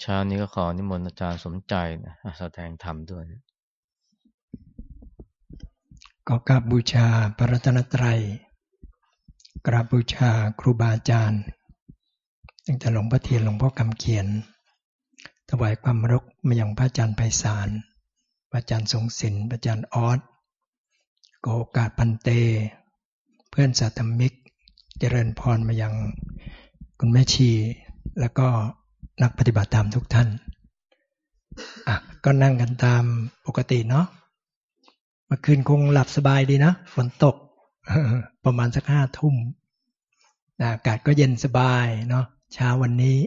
เช้านี้ก็ขอนิมนต์อาจารย์สมใจนะแสดงธรรมด้วยก็กราบบูชาพระรัตนตรัย กราบบูชาครูบาอาจารย์ตั้งแต่หลวงพ่อเทียนหลวงพ่อคำเขียน ถวายความรกมาอย่างพระอาจารย์ไพศาล พระอาจารย์สงสินพระอาจารย์ออสโกกาพันเต เพื่อนสาธมิก เจริญพรมายังคุณแม่ชี แล้วก็ นักปฏิบัติธรรมทุกท่าน อะ ก็นั่งกันตามปกติเนาะ เมื่อคืนคงหลับสบายดีนะ ฝนตก ประมาณสักห้าทุ่ม อากาศก็เย็นสบายเนาะ เช้าวันนี้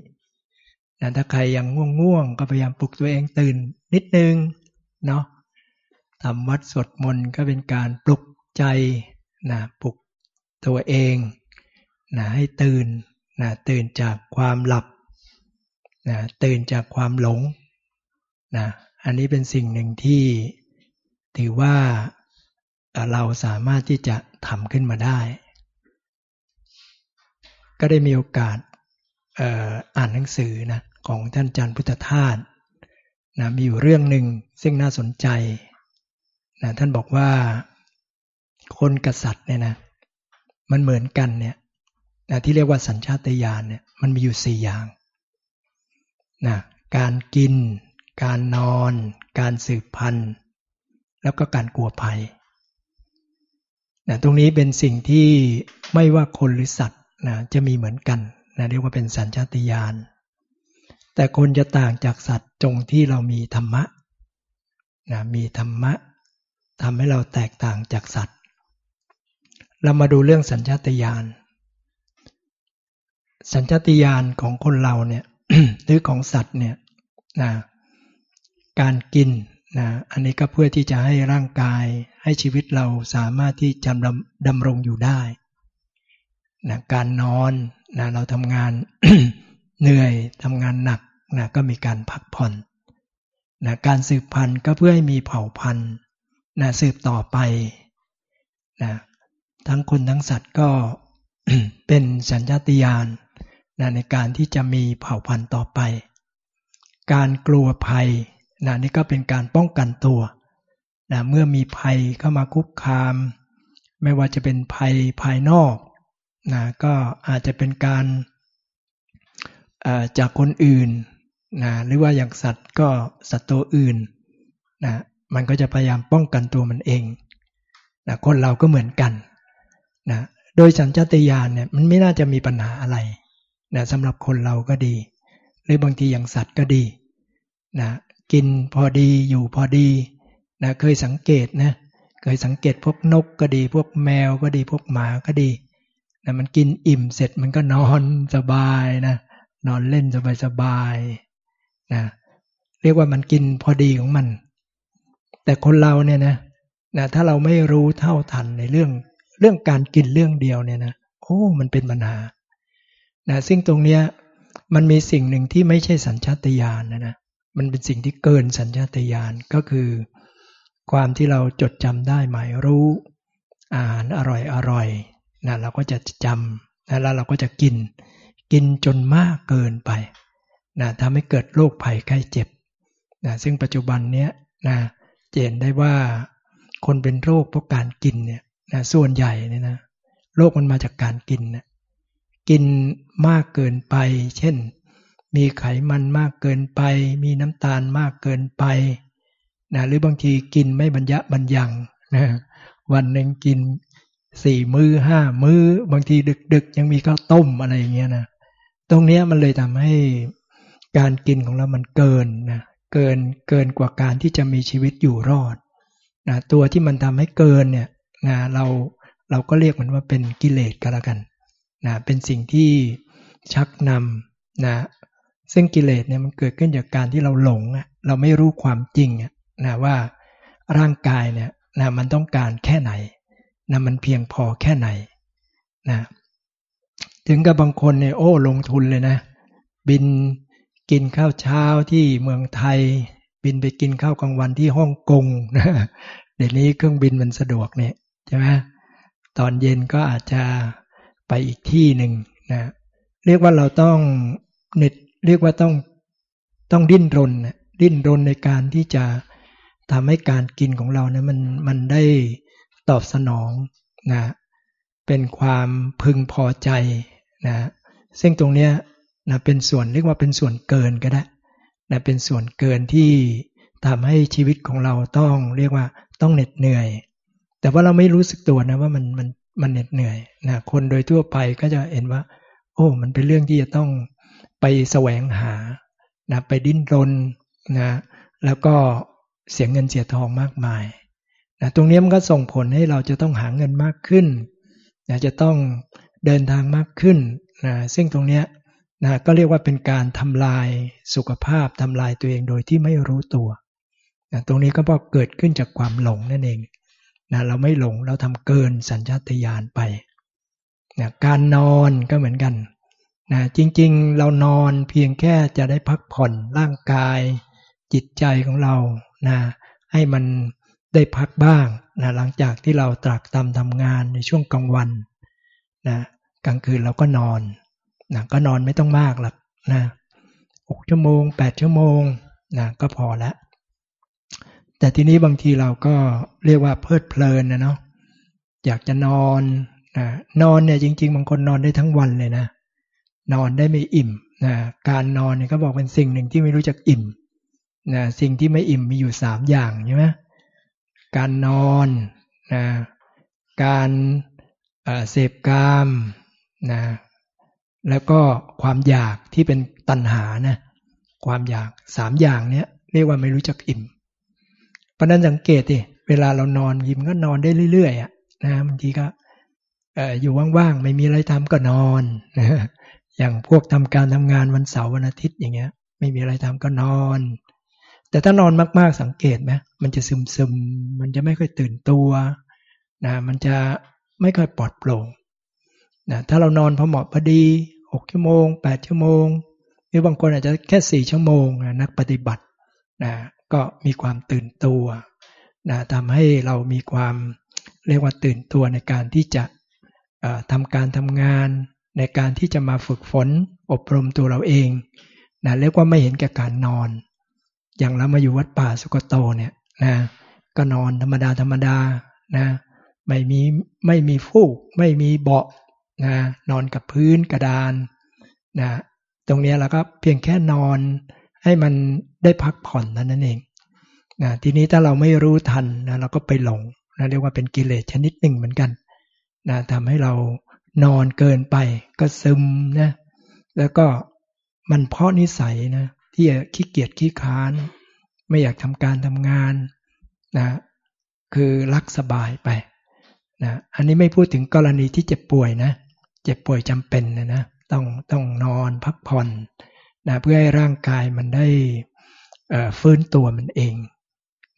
นะถ้าใครยังง่วงๆ ก็พยายามปลุกตัวเองตื่นนิดนึง เนาะทำวัดสวดมนต์ก็เป็นการปลุกใจนะปลุกตัวเองนะให้ตื่นนะตื่นจากความหลับ นะตื่นจากความหลงนะอันนี้เป็นสิ่งหนึ่งที่ถือว่าเราสามารถที่จะทำขึ้นมาได้ ก็ได้มีโอกาสอ่านหนังสือนะของท่านจันพุทธทาสนะมีอยู่เรื่องหนึ่งซึ่งน่าสนใจนะท่านบอกว่าคนกษัตริย์เนี่ยนะมันเหมือนกันเนี่ยนะที่เรียกว่าสัญชาตญาณเนี่ยมันมีอยู่สี่อย่าง นะการกิน การนอน การสืบพันธุ์ แล้วก็การกลัวภัยนะตรงนี้เป็นสิ่งที่ไม่ว่าคนหรือสัตว์นะจะมีเหมือนกันนะเรียกว่าเป็นสัญชาติญาณ แต่คนจะต่างจากสัตว์จงที่เรามีธรรมะนะมีธรรมะทำให้เราแตกต่างจากสัตว์ เรามาดูเรื่องสัญชาตญาณ สัญชาตญาณของคนเราเนี่ย หรือของสัตว์เนี่ยนะการกินนะอันนี้ก็เพื่อที่จะให้ร่างกายให้ชีวิตเราสามารถที่จะดำดำรงอยู่ได้นะการนอนนะเราทำงานเหนื่อยทำงานหนักนะก็มีการพักผ่อนนะการสืบพันธุ์ก็เพื่อให้มีเผ่าพันธุ์นะสืบต่อไปนะทั้งคนทั้งสัตว์ก็เป็นสัญชาตญาณ นะในการที่จะมีเผ่าพันธุ์ต่อไป การกลัวภัยนะนี่ก็เป็นการป้องกันตัวนะเมื่อมีภัยเข้ามาคุกคาม ไม่ว่าจะเป็นภัยภายนอกนะก็อาจจะเป็นการจากคนอื่นนะหรือว่าอย่างสัตว์ก็สัตว์ตัวอื่นนะมันก็จะพยายามป้องกันตัวมันเองนะคนเราก็เหมือนกันนะโดยสัญชาตญาณเนี่ยมันไม่น่าจะมีปัญหาอะไร นะสำหรับคนเราก็ดี หรือบางทีอย่างสัตว์ก็ดีนะกินพอดีอยู่พอดีนะเคยสังเกตนะเคยสังเกตพวกนกก็ดี พวกแมวก็ดีพวกหมาก็ดีนะมันกินอิ่มเสร็จมันก็นอนสบายนะนอนเล่นสบายสบายนะเรียกว่ามันกินพอดีของมัน แต่คนเราเนี่ยนะนะถ้าเราไม่รู้เท่าทันในเรื่องเรื่องการกินเรื่องเดียวเนี่ยนะโอ้มันเป็นปัญหา นะซึ่งตรงเนี้ยมันมีสิ่งหนึ่งที่ไม่ใช่สัญชาตญาณนะนะมันเป็นสิ่งที่เกินสัญชาตญาณก็คือ ความที่เราจดจำได้หมายรู้อาหารอร่อยอร่อยนะเราก็จะจำนะแล้วเราก็จะกิน กินจนมากเกินไปนะทำให้เกิดโรคภัยไข้เจ็บนะซึ่งปัจจุบันเนี้ยนะเจนได้ว่าคนเป็นโรคเพราะการกินเนี่ยนะส่วนใหญ่เนี่ยนะโรคมันมาจากการกินนะ กินมากเกินไป เช่น มีไขมันมากเกินไป มีน้ำตาลมากเกินไปนะหรือบางทีกินไม่บรรยะบรรยังนะวันหนึ่งกินสี่มือ้อห้ามือ้อบางทีดึกๆยังมีข้าวต้มอะไรอย่างเงี้ยนะตรงเนี้ยมันเลยทำให้การกินของเรามันเกินนะเกินเกินกว่าการที่จะมีชีวิตอยู่รอดนะตัวที่มันทำให้เกินเนี่ยนะเราเราก็เรียกมันว่าเป็นกิเลสก็แล้วกัน นะเป็นสิ่งที่ชักนำนะซึ่งกิเลสเนี่ยมันเกิดขึ้นจากการที่เราหลง เราไม่รู้ความจริงนะว่าร่างกายเนี่ยนะมันต้องการแค่ไหนนะมันเพียงพอแค่ไหนนะถึงกับบางคนเนี่ยโอ้ลงทุนเลยนะ บินกินข้าวเช้าที่เมืองไทย บินไปกินข้าวกลางวันที่ฮ่องกงนะเดี๋ยวนี้เครื่องบินมันสะดวกเนี่ยใช่ไหมตอนเย็นก็อาจจะ ไปอีกที่หนึ่งนะเรียกว่าเราต้องเน็ตเรียกว่าต้องต้องดิ้นรนดิ้นรนในการที่จะทำให้การกินของเรานะมันมันได้ตอบสนองนะเป็นความพึงพอใจนะซึ่งตรงเนี้ยนะเป็นส่วนเรียกว่าเป็นส่วนเกินก็ได้นะเป็นส่วนเกินที่ทำให้ชีวิตของเราต้องเรียกว่าต้องเหน็ดเหนื่อย แต่ว่าเราไม่รู้สึกตัวนะว่ามันมัน มันเหน็ดเหนื่อยนะคนโดยทั่วไปก็จะเห็นว่า โอ้ มันเป็นเรื่องที่จะต้องไปแสวงหานะไปดิ้นรนนะแล้วก็เสียเงินเสียทองมากมายนะตรงนี้มันก็ส่งผลให้เราจะต้องหาเงินมากขึ้นนะจะต้องเดินทางมากขึ้นนะซึ่งตรงนี้นะก็เรียกว่าเป็นการทำลายสุขภาพทำลายตัวเองโดยที่ไม่รู้ตัวนะตรงนี้ก็เพราะเกิดขึ้นจากความหลงนั่นเอง นะเราไม่หลงเราทำเกินสัญชาตญาณไปนะการนอนก็เหมือนกันนะจริงๆ เรานอนเพียงแค่จะได้พักผ่อนร่างกาย จิตใจของเรานะให้มันได้พักบ้างนะหลังจากที่เราตรากตำทำงานในช่วงกลางวันนะกลางคืนเราก็นอนนะก็นอนไม่ต้องมากหรอกนะหกชั่วโมงแปดชั่วโมงนะก็พอแล้ว แต่ทีนี้บางทีเราก็เรียกว่าเพลิดเพลินนะเนาะอยากจะนอนนะนอนเนี่ยจริง ๆ บางคนนอนได้ทั้งวันเลยนะนอนได้ไม่อิ่มนะการนอนเนี่ยก็บอกเป็นสิ่งหนึ่งที่ไม่รู้จักอิ่มนะสิ่งที่ไม่อิ่มมีอยู่สามอย่างใช่ไหมการนอนนะการเสพกามนะแล้วก็ความอยากที่เป็นตัณหานะความอยากสามอย่างเนี้ยเรียกว่าไม่รู้จักอิ่ม ราะนั้นสังเกตดิเวลาเรานอนยิมก็นอนได้เรื่อยๆอะนะบางทีก็อยู่ว่างๆไม่มีอะไรทำก็นอนอย่างพวกทำการทำงานวันเสาร์วันอาทิตย์อย่างเงี้ย ไม่มีอะไรทำก็นอน แต่ถ้านอนมากๆสังเกตไหมมันจะซึมซึมมันจะไม่ค่อยตื่นตัวนะมันจะไม่ค่อยปลอดโปร่งนะถ้าเรานอนพอเหมาะพอดีหกชั่วโมงแปดชั่วโมงหรือบางคนอาจจะแค่สี่ชั่วโมงนะนักปฏิบัตินะ ก็มีความตื่นตัวนะทำให้เรามีความเรียกว่าตื่นตัวในการที่จะทำการทำงาน ในการที่จะมาฝึกฝนอบรมตัวเราเองนะเรียกว่าไม่เห็นแก่การนอน อย่างเรามาอยู่วัดป่าสุกโตเนี่ยนะก็นอนธรรมดาธรรมดานะไม่มีไม่มีฟูก ไม่มีเบาะนะนอนกับพื้นกระดานนะตรงนี้เราก็เพียงแค่นอนให้มัน ได้พักผ่อนนั้นนั่นเองนะทีนี้ถ้าเราไม่รู้ทันนะเราก็ไปหลงนะเรียกว่าเป็นกิเลสชนิดหนึ่งเหมือนกันนะทำให้เรานอนเกินไปก็ซึมนะแล้วก็มันเพราะนิสัยนะที่ขี้เกียจขี้ค้าน ไม่อยากทำการทำงานนะคือรักสบายไปนะอันนี้ไม่พูดถึงกรณีที่เจ็บป่วยนะเจ็บป่วยจำเป็นนะนะต้องต้องนอนพักผ่อนนะเพื่อให้ร่างกายมันได้ ฟื้นตัวมันเอง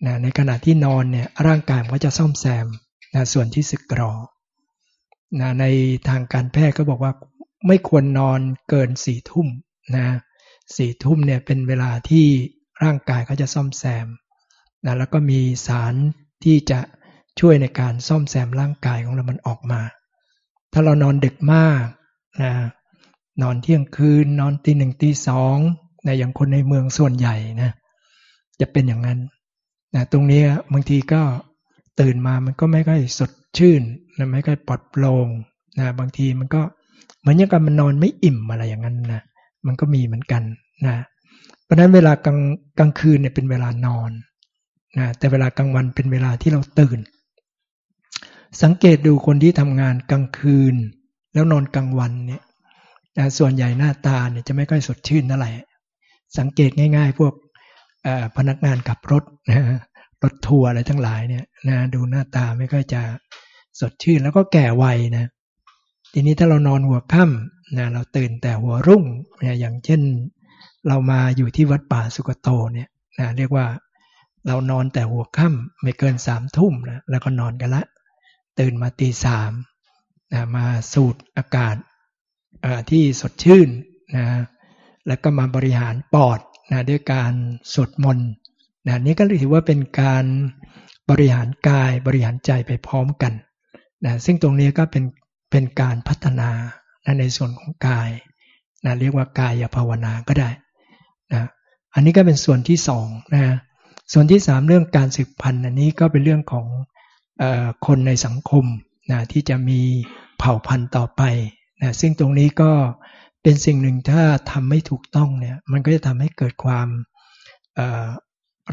นะในขณะที่นอนเนี่ยร่างกายมันก็จะซ่อมแซมนะส่วนที่สึกกรอนะในทางการแพทย์ก็บอกว่าไม่ควรนอนเกินสี่ทุ่มนะสี่ทุ่มเนี่ยเป็นเวลาที่ร่างกายเขาจะซ่อมแซมนะแล้วก็มีสารที่จะช่วยในการซ่อมแซมร่างกายของเรามันออกมา ถ้าเรานอนดึกมากนะนอนเที่ยงคืน นอนตีหนึ่งตีสองนะอย่างคนในเมืองส่วนใหญ่นะ จะเป็นอย่างนั้นนะตรงนี้บางทีก็ตื่นมามันก็ไม่ค่อยสดชื่นนะไม่ค่อยปลอดโปร่งนะบางทีมันก็เหมือนอย่างกับมันนอนไม่อิ่มอะไรอย่างนั้นนะมันก็มีเหมือนกันนะเพราะฉะนั้นเวลากลางกลางคืนเนี่ยเป็นเวลานอนนะแต่เวลากลางวันเป็นเวลาที่เราตื่น สังเกตดูคนที่ทำงานกลางคืน แล้วนอนกลางวันเนี่ยนะส่วนใหญ่หน้าตาเนี่ยจะไม่ค่อยสดชื่นเท่าไหร่สังเกตง่าย ๆ พวก พนักงานขับรถนะรถทัวร์อะไรทั้งหลายเนี่ยนะดูหน้าตาไม่ค่อยจะสดชื่นแล้วก็แก่วัยนะทีนี้ถ้าเรานอนหัวค่ำนะเราตื่นแต่หัวรุ่งนะอย่างเช่นเรามาอยู่ที่วัดป่าสุกโตเนี่ยนะเรียกว่าเรานอนแต่หัวค่ำไม่เกินสามทุ่มนะแล้วก็นอนกันละ ตื่นมาตีสามนะมาสูดอากาศที่สดชื่นนะแล้วก็มาบริหารปอด นะด้วยการสวดมนต์นะนี่ก็ถือว่าเป็นการบริหารกายบริหารใจไปพร้อมกันนะซึ่งตรงนี้ก็เป็นเป็นการพัฒนานะในส่วนของกายนะเรียกว่ากายภาวนาก็ได้นะอันนี้ก็เป็นส่วนที่สองนะส่วนที่สามเรื่องการสืบพันธุ์อันนี้ก็เป็นเรื่องของอคนในสังคมนะที่จะมีเผ่าพันธุ์ต่อไปนะซึ่งตรงนี้ก็ เป็นสิ่งหนึ่งถ้าทำไม่ถูกต้องเนี่ย มันก็จะทำให้เกิดความ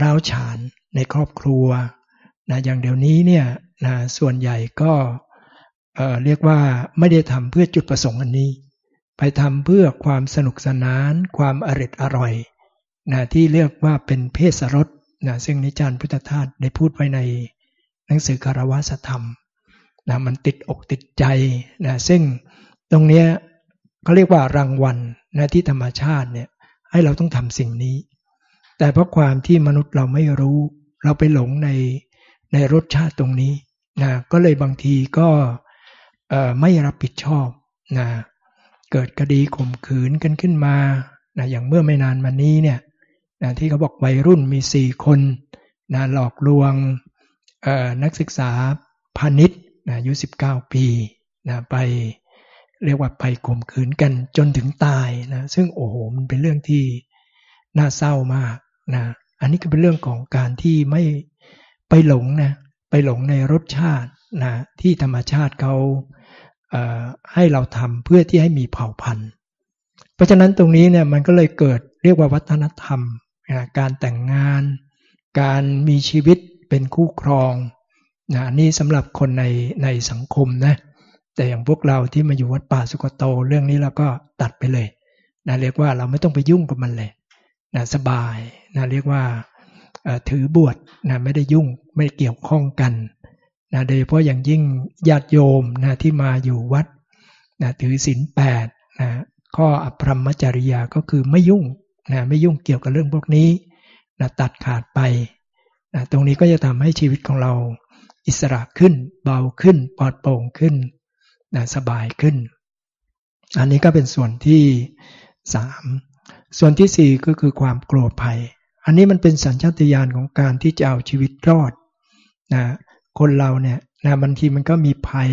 ร้าวฉานในครอบครัวนะอย่างเดี๋ยวนี้เนี่ยนะส่วนใหญ่ก็เเรียกว่าไม่ได้ทำเพื่อจุดประสงค์อันนี้ ไปทำเพื่อความสนุกสนาน ความอริดอร่อยนะที่เรียกว่าเป็นเพศรสนะซึ่งนิจารพุทธทาสได้พูดไว้ในหนังสือคารวะสธรรมนะมันติดอกติดใจนะซึ่งตรงเนี้ย เขาเรียกว่ารางวัลนะที่ธรรมชาติเนี่ยให้เราต้องทำสิ่งนี้ แต่เพราะความที่มนุษย์เราไม่รู้ เราไปหลงในในรสชาติตรงนี้นะก็เลยบางทีก็ไม่รับผิดชอบนะเกิดคดีข่มขืนกันขึ้นมานะอย่างเมื่อไม่นานมานี้เนี่ยนะที่เขาบอกวัยรุ่นมีสี่คนนะหลอกลวงนักศึกษาพาณิชย์นะอายุ19 ปีนะไป เรียกว่าไปข่มขืนกันจนถึงตายนะซึ่งโอ้โหมันเป็นเรื่องที่น่าเศร้ามากนะอันนี้ก็เป็นเรื่องของการที่ไม่ไปหลงนะไปหลงในรสชาตินะที่ธรรมชาติเขาเให้เราทำเพื่อที่ให้มีเผ่าพันธุ์ เพราะฉะนั้นตรงนี้เนี่ยมันก็เลยเกิดเรียกว่าวัฒนธรรมนะการแต่งงาน การมีชีวิตเป็นคู่ครองนะนี่สำหรับคนในในสังคมนะ แต่อย่างพวกเราที่มาอยู่วัดป่าสุกโตเรื่องนี้เราก็ตัดไปเลยนะเรียกว่าเราไม่ต้องไปยุ่งกับมันเลยนะสบายนะเรียกว่าถือบวชนะไม่ได้ยุ่งไม่เกี่ยวข้องกันนะโดยเฉพาะอย่างยิ่งญาติโยมนะที่มาอยู่วัดนะถือศีลแปดนะข้ออภรมจริยาก็คือไม่ยุ่งนะไม่ยุ่งเกี่ยวกับเรื่องพวกนี้นะตัดขาดไปนะตรงนี้ก็จะทำให้ชีวิตของเราอิสระขึ้น เบาขึ้นปลอดโปร่งขึ้น นะสบายขึ้น อันนี้ก็เป็นส่วนที่สามส่วนที่สี่ก็คือความกลัวภัย อันนี้มันเป็นสัญชาตญาณของการที่จะเอาชีวิตรอดนะคนเราเนี่ยนะบางทีมันก็มีภัย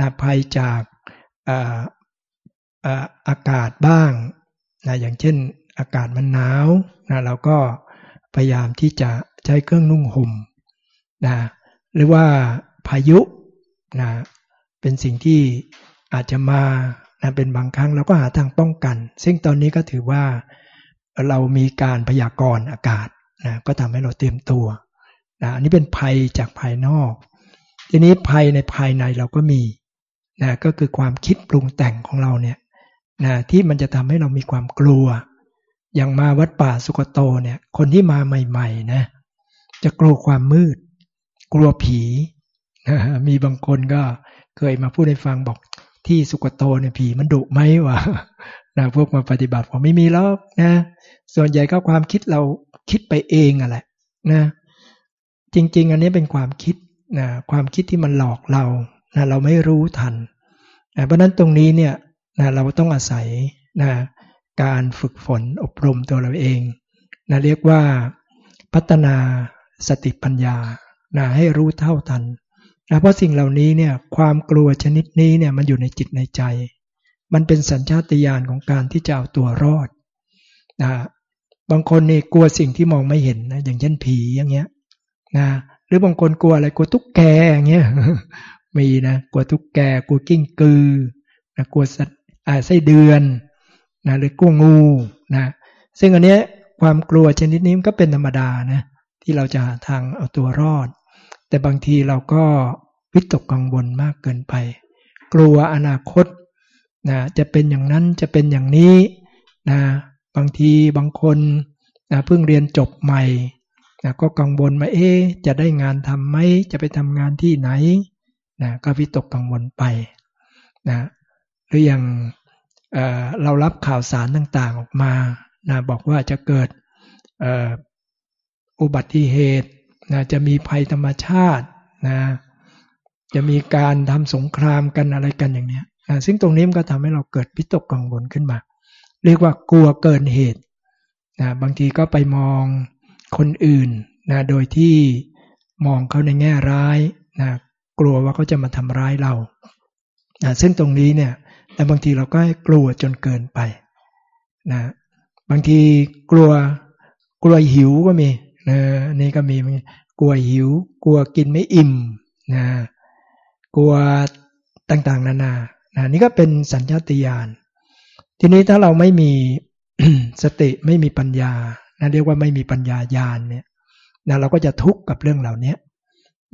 นะภัยจากอาอากาศบ้างนะอย่างเช่นอากาศมันหนาวนะเราก็พยายามที่จะใช้เครื่องนุ่งห่มนะหรือว่าพายุนะ เป็นสิ่งที่อาจจะมานะเป็นบางครั้งเราก็หาทางป้องกัน ซึ่งตอนนี้ก็ถือว่าเรามีการพยากรณ์อากาศนะก็ทำให้เราเตรียมตัวนะอันนี้เป็นภัยจากภายนอก ทีนี้ภัยในภายในเราก็มีนะก็คือความคิดปรุงแต่งของเราเนี่ยนะที่มันจะทำให้เรามีความกลัว อย่างมาวัดป่าสุกโตเนี่ยคนที่มาใหม่ๆนะจะกลัวความมืด กลัวผีนะมีบางคนก็ เคยมาพูดให้ฟังบอกที่สุกโตเนี่ยผีมันดุไหมวะนะพวกมาปฏิบัติผมไม่มีแล้วนะ ส่วนใหญ่ก็ความคิดเราคิดไปเองอะแหละนะ จริง ๆ อันนี้เป็นความคิดนะความคิดที่มันหลอกเรานะเราไม่รู้ทันนะเพราะนั้นตรงนี้เนี่ยนะเราต้องอาศัยนะการฝึกฝนอบรมตัวเราเองนะเรียกว่าพัฒนาสติปัญญานะให้รู้เท่าทัน นะเพราะสิ่งเหล่านี้เนี่ยความกลัวชนิดนี้เนี่ยมันอยู่ในจิตในใจ มันเป็นสัญชาตญาณของการที่จะเอาตัวรอดนะบางคนนี่กลัวสิ่งที่มองไม่เห็นนะอย่างเช่นผีอย่างเงี้ยนะหรือบางคนกลัวอะไรกลัวตุ๊กแกอย่างเงี้ยมีนะกลัวตุ๊กแกกลัวกิ้งกือนะกลัวสัตว์ไส้เดือนนะหรือกลัวงูนะซึ่งอันเนี้ยความกลัวชนิดนี้มันก็เป็นธรรมดานะที่เราจะหาทางเอาตัวรอด แต่บางทีเราก็วิตกกังวลมากเกินไป กลัวอนาคตนะจะเป็นอย่างนั้นจะเป็นอย่างนี้นะบางทีบางคนนะเพิ่งเรียนจบใหม่นะก็กังวลมาเอ๊จะได้งานทำไหมจะไปทำงานที่ไหนนะก็วิตกกังวลไปนะหรืออย่างเเรารับข่าวสารต่างๆออกมานะบอกว่าจะเกิดอุบัติเหตุ นะจะมีภัยธรรมชาตินะจะมีการทำสงครามกันอะไรกันอย่างนี้นะซึ่งตรงนี้มันก็ทำให้เราเกิดพิตกกังวลขึ้นมา เรียกว่ากลัวเกินเหตุนะบางทีก็ไปมองคนอื่นนะโดยที่มองเขาในแง่ร้ายนะกลัวว่าเขาจะมาทำร้ายเรานะซึ่งตรงนี้เนี่ยแต่บางทีเราก็กลัวจนเกินไปนะบางทีกลัวกลัวหิวก็มี นะนี่ก็มีกลัวหิว กลัวกินไม่อิ่มนะกลัวต่างๆ นานานะนี่ก็เป็นสัญชาติญาณทีนี้ถ้าเราไม่มีสติไม่มีปัญญานะเรียกว่าไม่มีปัญญาญาณเนี่ยนะเราก็จะทุกข์กับเรื่องเหล่านี้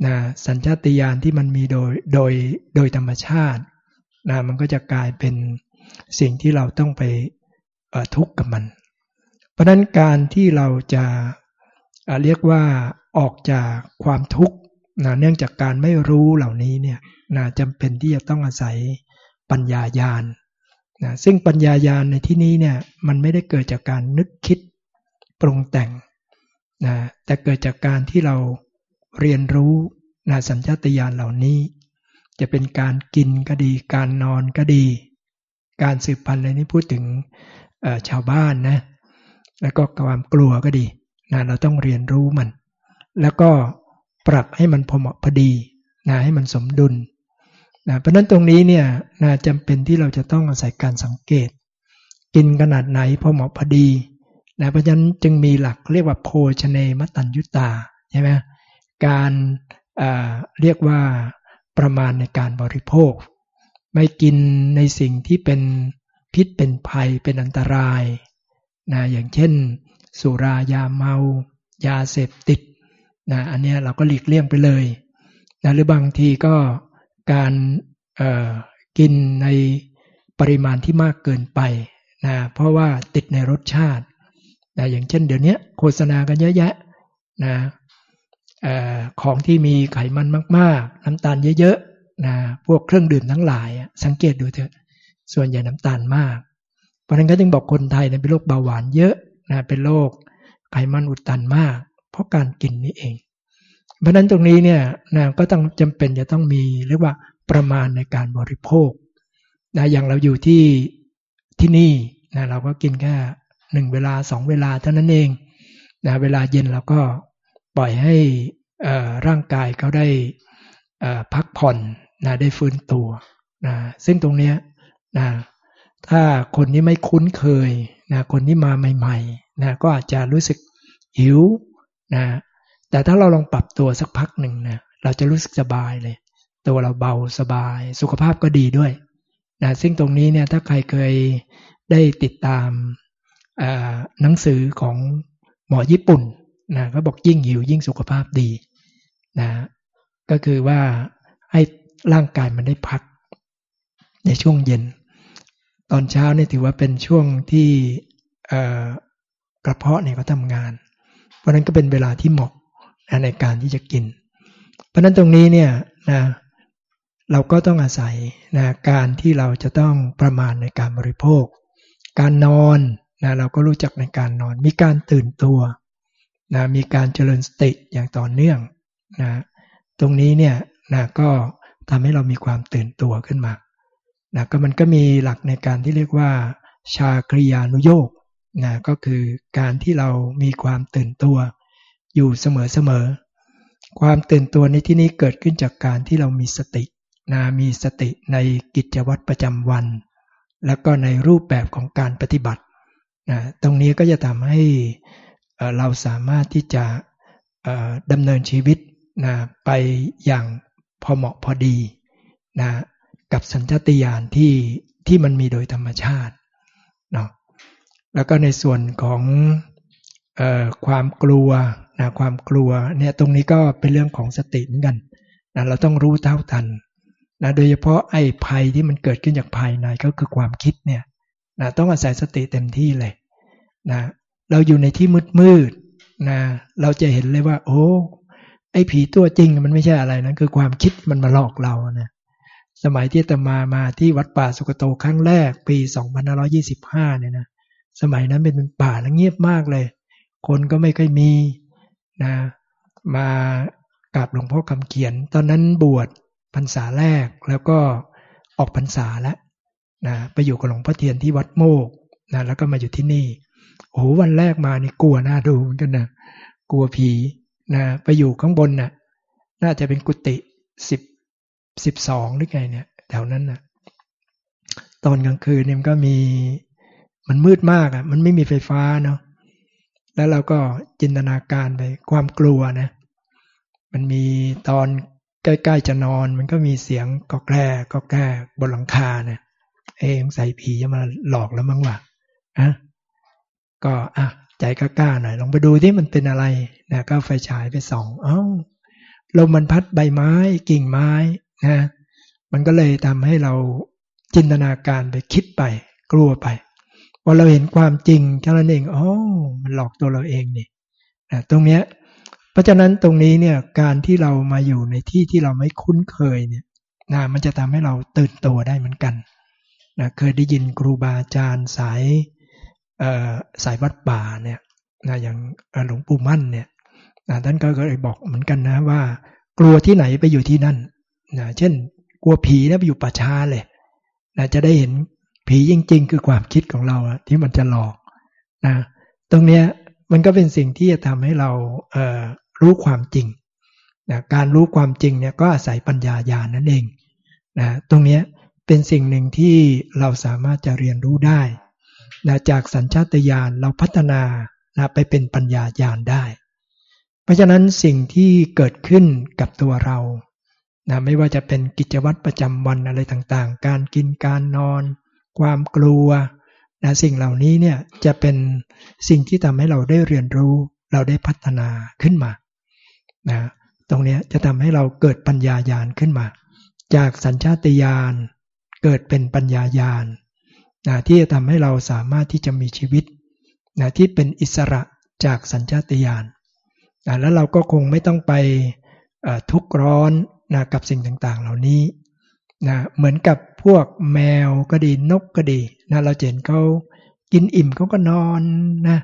นะสัญชาติญาณที่มันมีโดยโดยโดยธรรมชาตินะมันก็จะกลายเป็นสิ่งที่เราต้องไปทุกข์กับมัน เพราะนั้นการที่เราจะ เรียกว่าออกจากความทุกข์นะเนื่องจากการไม่รู้เหล่านี้เนี่ยนะจำเป็นที่จะต้องอาศัยปัญญาญาณนะซึ่งปัญญาญาณในที่นี้เนี่ยมันไม่ได้เกิดจากการนึกคิดปรุงแต่งนะแต่เกิดจากการที่เราเรียนรู้นะสัญชาตญาณเหล่านี้ จะเป็นการกินก็ดี การนอนก็ดี การสืบพันธุ์อะไรนี้พูดถึงชาวบ้านนะแล้วก็ความกลัวก็ดี นะเราต้องเรียนรู้มัน แล้วก็ปรับให้มันพอเหมาะพอดีนะให้มันสมดุลนะเพราะนั้นตรงนี้เนี่ยนะจำเป็นที่เราจะต้องอาศัยการสังเกต กินขนาดไหนพอเหมาะพอดีนะเพราะฉะนั้นจึงมีหลักเรียกว่าโภชเนมตัญยุตาใช่ไหมการเเรียกว่าประมาณในการบริโภค ไม่กินในสิ่งที่เป็นพิษเป็นภัยเป็นอันตรายนะอย่างเช่น สุรายาเมา ยาเสพติดนะอันนี้เราก็หลีกเลี่ยงไปเลยนะหรือบางทีก็การกินในปริมาณที่มากเกินไปนะเพราะว่าติดในรสชาตินะอย่างเช่นเดี๋ยวนี้โฆษณากันเยอะแยะนะอของที่มีไขมันมากๆ น้ำตาลเยอะๆนะพวกเครื่องดื่มทั้งหลาย สังเกตดูเถอะส่วนใหญ่น้ำตาลมาก เพราะนั้นก็จึงบอกคนไทยเป็นโรคเบาหวานเยอะ นะเป็นโรคไขมันอุดตันมาก เพราะการกินนี่เอง เพราะนั้นตรงนี้เนี่ยนะก็ต้องจำเป็นจะต้องมีเรียกว่าประมาณในการบริโภคนะอย่างเราอยู่ที่ที่นี่นะเราก็กินแค่หนึ่งเวลาสองเวลาเท่านั้นเองนะเวลาเย็นเราก็ปล่อยให้ร่างกายเขาได้พักผ่อนนะได้ฟื้นตัวนะซึ่งตรงนี้นะถ้าคนที่ไม่คุ้นเคยนะคนที่มาใหม่ นะก็อาจจะรู้สึกหิวนะแต่ถ้าเราลองปรับตัวสักพักหนึ่งนะเราจะรู้สึกสบายเลย ตัวเราเบาสบาย สุขภาพก็ดีด้วยนะซึ่งตรงนี้เนี่ยถ้าใครเคยได้ติดตามหนังสือของหมอญี่ปุ่นนะก็บอกยิ่งหิวยิ่งสุขภาพดีนะก็คือว่าให้ร่างกายมันได้พัก ในช่วงเย็น ตอนเช้านี่ถือว่าเป็นช่วงที่ กระเพาะเนี่ยเขาทำงาน เพราะนั้นก็เป็นเวลาที่เหมาะนะในการที่จะกิน เพราะนั้นตรงนี้เนี่ยนะเราก็ต้องอาศัยนะการที่เราจะต้องประมาณในการบริโภค การนอนนะเราก็รู้จักในการนอน มีการตื่นตัวนะมีการเจริญสติอย่างต่อเนื่องนะตรงนี้เนี่ยนะก็ทำให้เรามีความตื่นตัวขึ้นมานะก็มันก็มีหลักในการที่เรียกว่า ชากริยานุโยก นะก็คือการที่เรามีความตื่นตัวอยู่เสมอๆ ความตื่นตัวในที่นี้เกิดขึ้นจากการที่เรามีสตินะมีสติในกิจวัตรประจำวัน แล้วก็ในรูปแบบของการปฏิบัตินะตรงนี้ก็จะทำให้เราสามารถที่จะดำเนินชีวิตนะไปอย่างพอเหมาะพอดีนะกับสัญชาตญาณที่ที่มันมีโดยธรรมชาติเนาะ แล้วก็ในส่วนของออความกลัวนะความกลัวเนี่ยตรงนี้ก็เป็นเรื่องของสติเหมือนกันนะเราต้องรู้เท่าทันนะโดยเฉพาะไอ้ภัยที่มันเกิดขึ้นจากภายในก็คือความคิดเนี่ยนะต้องอาศัยสติเต็มที่เลยนะเราอยู่ในที่มืดมืดนะเราจะเห็นเลยว่า โอ้ไอ้ผีตัวจริงมันไม่ใช่อะไรนะคือความคิดมันมาหลอกเรานะสมัยที่ตมามาที่วัดป่าสุกโตครั้งแรกปี 2525 เนี่ยนะ สมัยนั้นเป็นป่าแล้วเงียบมากเลย คนก็ไม่ค่อยมีนะมากราบหลวงพ่อคำเขียน ตอนนั้นบวชพรรษาแรกแล้วก็ออกพรรษาแล้วนะไปอยู่กับหลวงพ่อเทียนที่วัดโมกนะแล้วก็มาอยู่ที่นี่โอ้วันแรกมานี่กลัวหน้าดูเหมือนกันนะกลัวผีนะไปอยู่ข้างบนนะ่ะน่าจะเป็นกุฏิสิบสิบสองหรือไงเนี่ยแถวนั้นนะ่ะตอนกลางคืนเนี่ยก็มี มันมืดมากอะ มันไม่มีไฟฟ้าเนาะแล้วเราก็จินตนาการไปความกลัวนะ มันมีตอนใกล้ๆจะนอน มันก็มีเสียงก็แกล้ก็แกล้บนหลังคาเนะเองใส่ผีจะมาหลอกแล้วมั้งวะอะก็อะใจกล้าๆหน่อยลองไปดูที่มันเป็นอะไรนะก็ไฟฉายไปส่องอ้าวลมมันพัดใบไม้กิ่งไม้นะ มันก็เลยทำให้เราจินตนาการไปคิดไป กลัวไป พอเราเห็นความจริงแค่นั้นเองอ๋อมันหลอกตัวเราเองนี่นะตรงเนี้ย เพราะฉะนั้นตรงนี้เนี่ยการที่เรามาอยู่ในที่ที่เราไม่คุ้นเคยเนี่ยนะมันจะทำให้เราตื่นตัวได้เหมือนกันนะเคยได้ยินครูบาอาจารย์สายสายวัดป่าเนี่ยนะอย่างหลวงปู่มั่นเนี่ยนะท่านก็เลยบอกเหมือนกันนะว่า กลัวที่ไหนไปอยู่ที่นั่นนะเช่น กลัวผีนะไปอยู่ป่าช้าเลยนะจะได้เห็น ผีจริง ๆ คือความคิดของเราที่มันจะหลอกนะตรงเนี้ยมันก็เป็นสิ่งที่จะทำให้เราเรู้ความจริงนะการรู้ความจริงเนี่ยก็อาศัยปัญญาญาณนั่นเองนะตรงเนี้ยเป็นสิ่งหนึ่งที่เราสามารถจะเรียนรู้ได้นะจากสัญชาตญาณเราพัฒนานะไปเป็นปัญญาญาณได้ เพราะฉะนั้นสิ่งที่เกิดขึ้นกับตัวเรานะไม่ว่าจะเป็นกิจวัตรประจำวันอะไรต่างๆ การกินการนอน ความกลัวนะสิ่งเหล่านี้เนี่ยจะเป็นสิ่งที่ทำให้เราได้เรียนรู้ เราได้พัฒนาขึ้นมานะตรงนี้จะทำให้เราเกิดปัญญาญาณขึ้นมา จากสัญชาตญาณเกิดเป็นปัญญาญาณนะที่จะทำให้เราสามารถที่จะมีชีวิตนะที่เป็นอิสระจากสัญชาตญาณนะแล้วเราก็คงไม่ต้องไปทุกข์ร้อนนะกับสิ่งต่างๆ เหล่านี้นะเหมือนกับ พวกแมวก็ดีนกก็ดีนะเราเห็นเขากินอิ่มเขาก็นอนนะ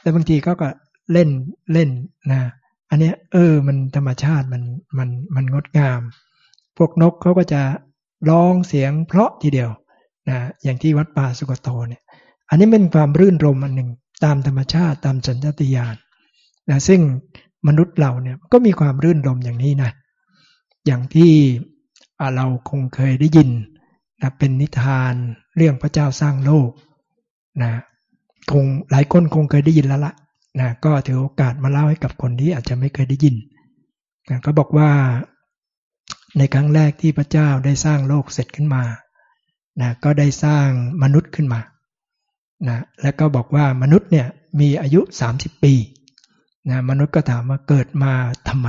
แต่บางทีเขาก็เล่นเล่นนะอันนี้เออมันธรรมชาติมันมันมันงดงาม พวกนกเขาก็จะร้องเสียงเพราะทีเดียวนะอย่างที่วัดป่าสุกโตเนี่ย อันนี้เป็นความรื่นรมอันหนึ่งตามธรรมชาติตามสัญชาตญาณนะซึ่งมนุษย์เราเนี่ยก็มีความรื่นรมอย่างนี้นะอย่างที่เราคงเคยได้ยิน นะเป็นนิทานเรื่องพระเจ้าสร้างโลกนะคงหลายคนคงเคยได้ยินแล้วละนะก็ถือโอกาสมาเล่าให้กับคนที่อาจจะไม่เคยได้ยินนะก็บอกว่าในครั้งแรกที่พระเจ้าได้สร้างโลกเสร็จขึ้นมานะก็ได้สร้างมนุษย์ขึ้นมานะแล้วก็บอกว่ามนุษย์เนี่ยมีอายุ 30 ปีนะมนุษย์ก็ถามว่าเกิดมาทำไม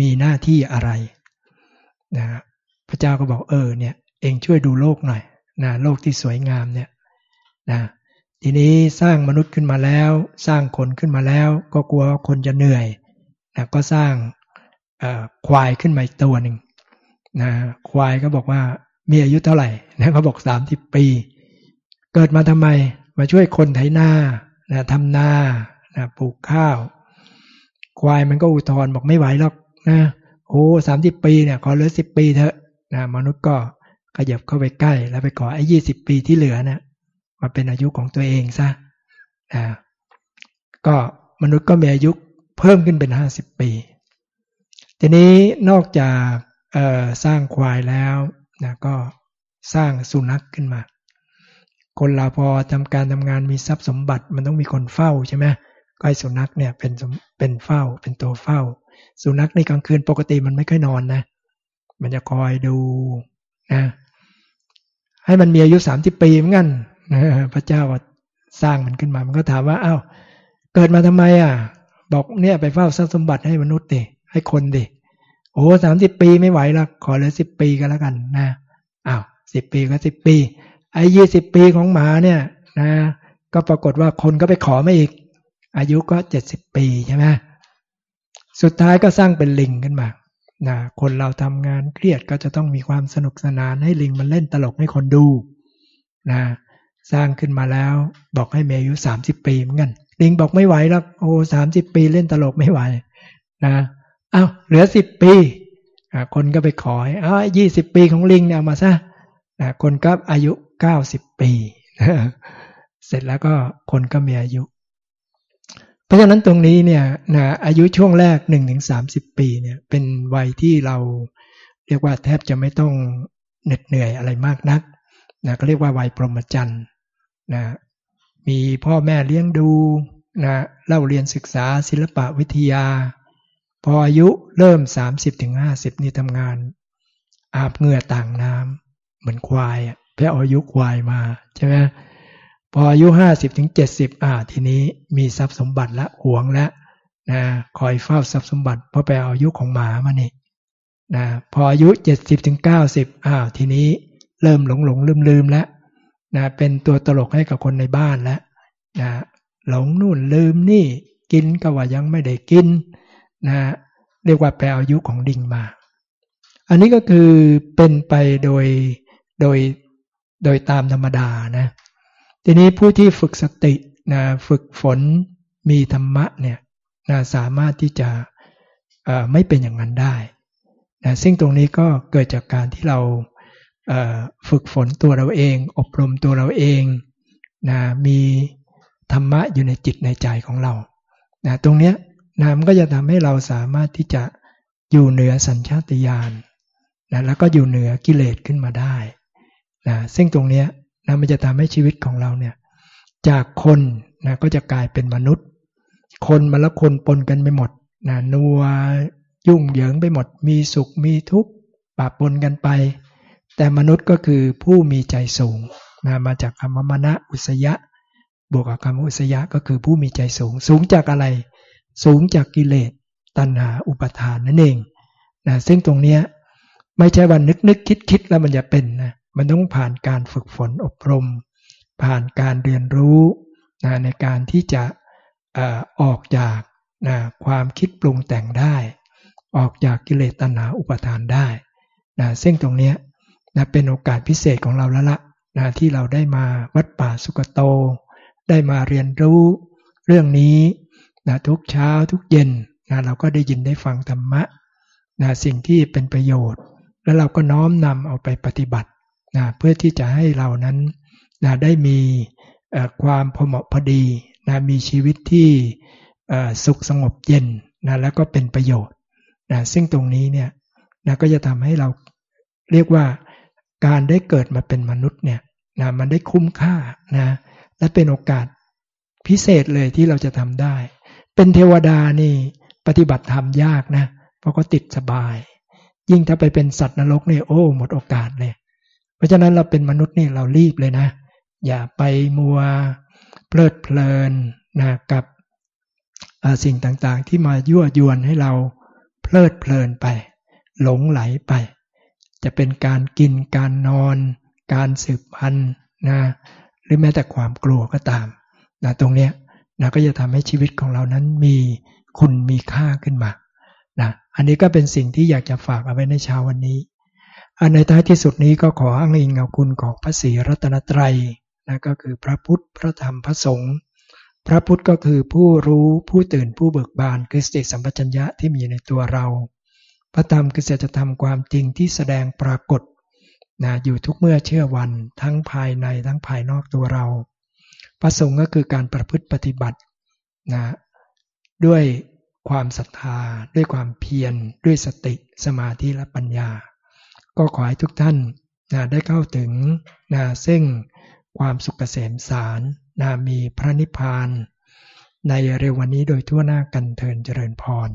มีหน้าที่อะไรนะพระเจ้าก็บอกเออเนี่ย เองช่วยดูโลกหน่อยนะโลกที่สวยงามเนี่ยนะทีนี้สร้างมนุษย์ขึ้นมาแล้ว สร้างคนขึ้นมาแล้ว ก็กลัวว่าคนจะเหนื่อยนะก็สร้างควายขึ้นมาอีกตัวหนึ่งนะควายก็บอกว่ามีอายุเท่าไหร่นะเขาบอกสามสิบปี เกิดมาทำไมมาช่วยคนไถนานะทำนานะปลูกข้าว ควายมันก็อุทธรบอกไม่ไหวหรอกนะโอ้สามสิบปีเนี่ยขอเหลือสิบปีเถอะนะมนุษย์ก็ ขยับเข้าไปใกล้ แล้วไปขอไอ้ยี่สิบปีที่เหลือนะมาเป็นอายุของตัวเองซะนะก็มนุษย์ก็มีอายุเพิ่มขึ้นเป็นห้าสิบปี ทีนี้นอกจากสร้างควายแล้วนะก็สร้างสุนัขขึ้นมา คนเราพอทำการทำงานมีทรัพย์สมบัติมันต้องมีคนเฝ้าใช่ไหมก็ให้สุนัขเนี่ยเป็นเป็นเฝ้า เป็นตัวเฝ้า สุนัขในกลางคืนปกติมันไม่ค่อยนอนนะ มันจะคอยดูนะ ให้มันมีอายุสามสิบปีเหมือนกันนพระเจ้าสร้างมันขึ้นมา มันก็ถามว่าอา้าวเกิดมาทำไมอะ บอกเนี่ยไปเฝ้าทรัพย์สมบัติให้มนุษย์ดิให้คนดิโอ้สามสิบปีไม่ไหวละขอเหลือสิบปีก็แล้วกันนะอ้าวสิบปีก็สิบปี ไอ้ยี่สิบปีของหมาเนี่ยนะก็ปรากฏว่าคนก็ไปขอไม่อีก อายุก็เจ็ดสิบปีใช่ไหมสุดท้ายก็สร้างเป็นลิงขึ้นมา นะคนเราทำงานเครียดก็จะต้องมีความสนุกสนานให้ลิงมันเล่นตลกให้คนดูนะสร้างขึ้นมาแล้วบอกให้เมีอายุสามสิบปีเหมือนกันลิงบอกไม่ไหวแล้วโอ้สามสิบปีเล่นตลกไม่ไหวนะเอาเหลือสิบปีคนก็ไปขออ้ายี่สิบปีของลิงเนี่ยเอามาซะคนก็อายุเก้าสิบปี เสร็จแล้วก็คนก็มีอายุ เพราะฉะนั้นตรงนี้เนี่ยนะอายุช่วงแรกหนึ่งถึงสามสิบปีเนี่ยเป็นวัยที่เราเรียกว่าแทบจะไม่ต้องเหน็ดเหนื่อยอะไรมากนักนะก็เรียกว่าวัยพรหมจรรย์นะมีพ่อแม่เลี้ยงดูนะเล่าเรียนศึกษาศิลปะวิทยา พออายุเริ่ม 30-50 นี่ทำงาน อาบเหงื่อต่างน้ำเหมือนควายอะไปเอาอายุควายมาใช่ไหม พออายุ50-70อ่าทีนี้มีทรัพย์สมบัติละหวงแล้วนะคอยเฝ้าทรัพย์สมบัติเพราะไปเอาอายุของหมามานี่นะพออายุ70-90อ้าวทีนี้เริ่มหลงหลงลืมลืมแล้วนะเป็นตัวตลกให้กับคนในบ้านแล้วนะหลงนู่นลืมนี่กินก็ว่ายังไม่ได้กินนะเรียกว่าแปอายุของดิงมา อันนี้ก็คือเป็นไปโดยโดยโดยตามธรรมดานะ ทีนี้ผู้ที่ฝึกสตินะฝึกฝนมีธรรมะเนี่ยนะสามารถที่จะไม่เป็นอย่างนั้นได้นะซึ่งตรงนี้ก็เกิดจากการที่เราฝึกฝนตัวเราเอง อบรมตัวเราเองนะมีธรรมะอยู่ในจิตในใจของเรานะตรงเนี้ยนะมันก็จะทำให้เราสามารถที่จะอยู่เหนือสัญชาตญาณนะแล้วก็อยู่เหนือกิเลสขึ้นมาได้นะซึ่งตรงเนี้ย นะมันจะทำให้ชีวิตของเราเนี่ย จากคนนะก็จะกลายเป็นมนุษย์ คนมาละคนปนกันไปหมดนะนัวยุ่งเหยิงไปหมด มีสุขมีทุกข์ปะปนกันไป แต่มนุษย์ก็คือผู้มีใจสูงนะมาจากคำมณะอุสยะ บวกกับคำอุสยะก็คือผู้มีใจสูง สูงจากอะไร สูงจากกิเลสตัณหาอุปทานนั่นเองนะซึ่งตรงเนี้ยไม่ใช่ว่านึกนึกคิดคิดแล้วมันจะเป็นนะ มันต้องผ่านการฝึกฝนอบรม ผ่านการเรียนรู้นะในการที่จะออกจากนะความคิดปรุงแต่งได้ ออกจากกิเลสตัณหาอุปทานได้นะซึ่งตรงนี้นะเป็นโอกาสพิเศษของเราแล้วละนะที่เราได้มาวัดป่าสุกโต ได้มาเรียนรู้เรื่องนี้นะทุกเช้าทุกเย็นนะเราก็ได้ยินได้ฟังธรรมะนะสิ่งที่เป็นประโยชน์ แล้วเราก็น้อมนำเอาไปปฏิบัติ นะเพื่อที่จะให้เรานั้นนะได้มีความพอเหมาะพอดีนะมีชีวิตที่สุขสงบเย็นนะแล้วก็เป็นประโยชน์นะซึ่งตรงนี้เนี่ยนะก็จะทำให้เราเรียกว่าการได้เกิดมาเป็นมนุษย์เนี่ยนะมันได้คุ้มค่านะและเป็นโอกาสพิเศษเลยที่เราจะทำได้ เป็นเทวดานี่ปฏิบัติธรรมยากนะเพราะก็ติดสบาย ยิ่งถ้าไปเป็นสัตว์นรกเนี่ยโอ้หมดโอกาสเลย เพราะฉะนั้นเราเป็นมนุษย์นี่เรารีบเลยนะ อย่าไปมัวเพลิดเพลินนะกับสิ่งต่างๆ ที่มายั่วยวนให้เราเพลิดเพลินไป หลงไหลไป จะเป็นการกินการนอน การสืบพันธุ์นะหรือแม้แต่ความกลัวก็ตามนะตรงเนี้ยนะก็จะทำให้ชีวิตของเรานั้นมีคุณมีค่าขึ้นมานะอันนี้ก็เป็นสิ่งที่อยากจะฝากเอาไว้ในเช้าวันนี้ อันในท้ายที่สุดนี้ก็ขออ้างอิงเอาคุณของพระศรีรัตนตรัยนะก็คือพระพุทธพระธรรมพระสงฆ์พระพุทธก็คือผู้รู้ผู้ตื่นผู้เบิกบานคือสติสัมปชัญญะที่มีในตัวเรา พระธรรมคือจะทำความจริงที่แสดงปรากฏนะอยู่ทุกเมื่อเชื่อวันทั้งภายในทั้งภายนอกตัวเรา พระสงฆ์ก็คือการประพฤติปฏิบัตินะด้วยความศรัทธา ด้วยความเพียรด้วยสติสมาธิและปัญญา ก็ขอให้ทุกท่านนะได้เข้าถึงนะซึ่งความสุขเกษมสารนะมีพระนิพพาน ในเร็ววันนี้โดยทั่วหน้ากันเทินเจริญพร